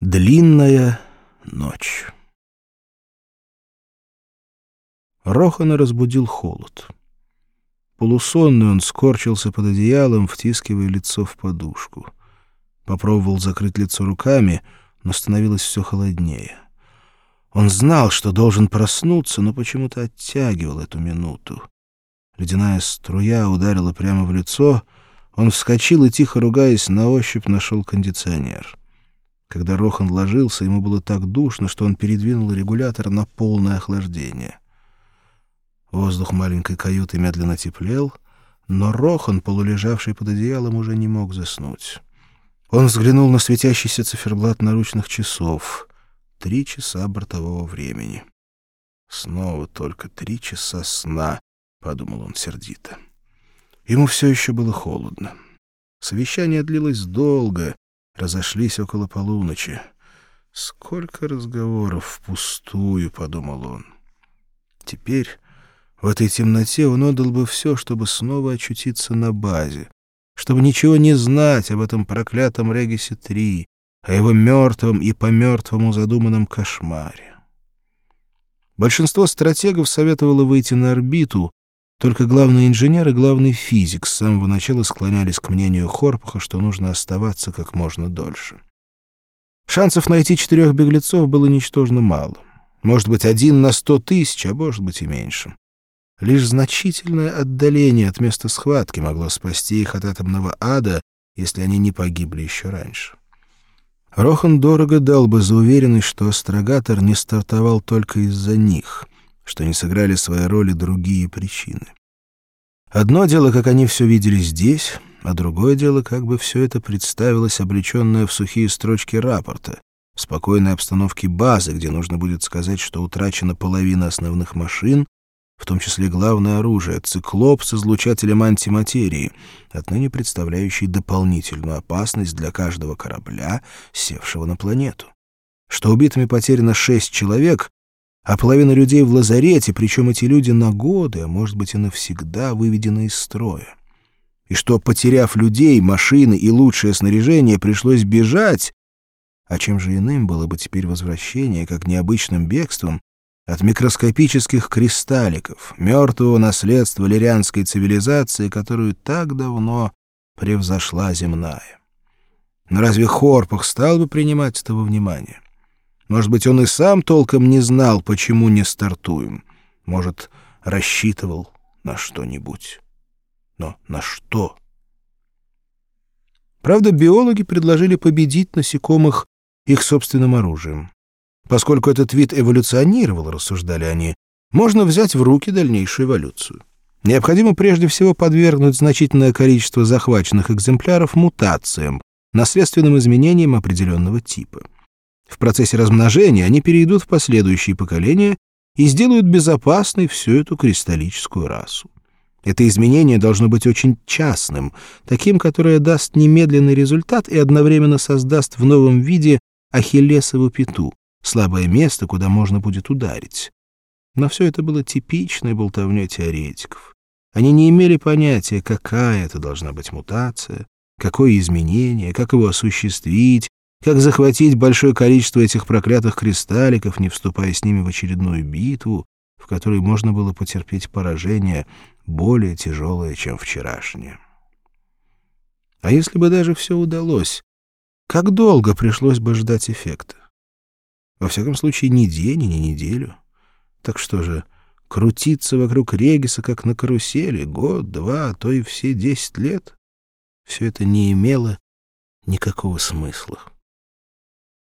Длинная ночь. Рохана разбудил холод. Полусонный он скорчился под одеялом, втискивая лицо в подушку. Попробовал закрыть лицо руками, но становилось все холоднее. Он знал, что должен проснуться, но почему-то оттягивал эту минуту. Ледяная струя ударила прямо в лицо. Он вскочил и, тихо ругаясь, на ощупь нашел кондиционер. Когда Рохан ложился, ему было так душно, что он передвинул регулятор на полное охлаждение. Воздух маленькой каюты медленно теплел, но Рохан, полулежавший под одеялом, уже не мог заснуть. Он взглянул на светящийся циферблат наручных часов. Три часа бортового времени. «Снова только три часа сна», — подумал он сердито. Ему все еще было холодно. Совещание длилось долго, разошлись около полуночи. «Сколько разговоров впустую», — подумал он. Теперь в этой темноте он отдал бы все, чтобы снова очутиться на базе, чтобы ничего не знать об этом проклятом Регисе-3, о его мертвом и по-мертвому задуманном кошмаре. Большинство стратегов советовало выйти на орбиту, только главный инженер и главный физик с самого начала склонялись к мнению Хорпаха, что нужно оставаться как можно дольше. Шансов найти четырех беглецов было ничтожно мало. Может быть, один на сто тысяч, а может быть и меньше. Лишь значительное отдаление от места схватки могло спасти их от атомного ада, если они не погибли еще раньше. Рохан дорого дал бы за уверенность, что астрогатор не стартовал только из-за них — что не сыграли свои роли другие причины. Одно дело, как они все видели здесь, а другое дело, как бы все это представилось облеченное в сухие строчки рапорта, в спокойной обстановке базы, где нужно будет сказать, что утрачена половина основных машин, в том числе главное оружие — циклоп с излучателем антиматерии, отныне представляющий дополнительную опасность для каждого корабля, севшего на планету. Что убитыми потеряно шесть человек, а половина людей в лазарете, причем эти люди на годы, а может быть и навсегда выведены из строя. И что, потеряв людей, машины и лучшее снаряжение, пришлось бежать, а чем же иным было бы теперь возвращение, как необычным бегством, от микроскопических кристалликов, мертвого наследства лирианской цивилизации, которую так давно превзошла земная. Но разве Хорпах стал бы принимать этого внимания? Может быть, он и сам толком не знал, почему не стартуем. Может, рассчитывал на что-нибудь. Но на что? Правда, биологи предложили победить насекомых их собственным оружием. Поскольку этот вид эволюционировал, рассуждали они, можно взять в руки дальнейшую эволюцию. Необходимо прежде всего подвергнуть значительное количество захваченных экземпляров мутациям, наследственным изменениям определенного типа. В процессе размножения они перейдут в последующие поколения и сделают безопасной всю эту кристаллическую расу. Это изменение должно быть очень частным, таким, которое даст немедленный результат и одновременно создаст в новом виде ахиллесову пяту, слабое место, куда можно будет ударить. Но все это было типичной болтовней теоретиков. Они не имели понятия, какая это должна быть мутация, какое изменение, как его осуществить, как захватить большое количество этих проклятых кристалликов, не вступая с ними в очередную битву, в которой можно было потерпеть поражение более тяжелое, чем вчерашнее. А если бы даже все удалось, как долго пришлось бы ждать эффекта? Во всяком случае, ни день ни неделю. Так что же, крутиться вокруг Региса, как на карусели, год, два, а то и все десять лет? Все это не имело никакого смысла.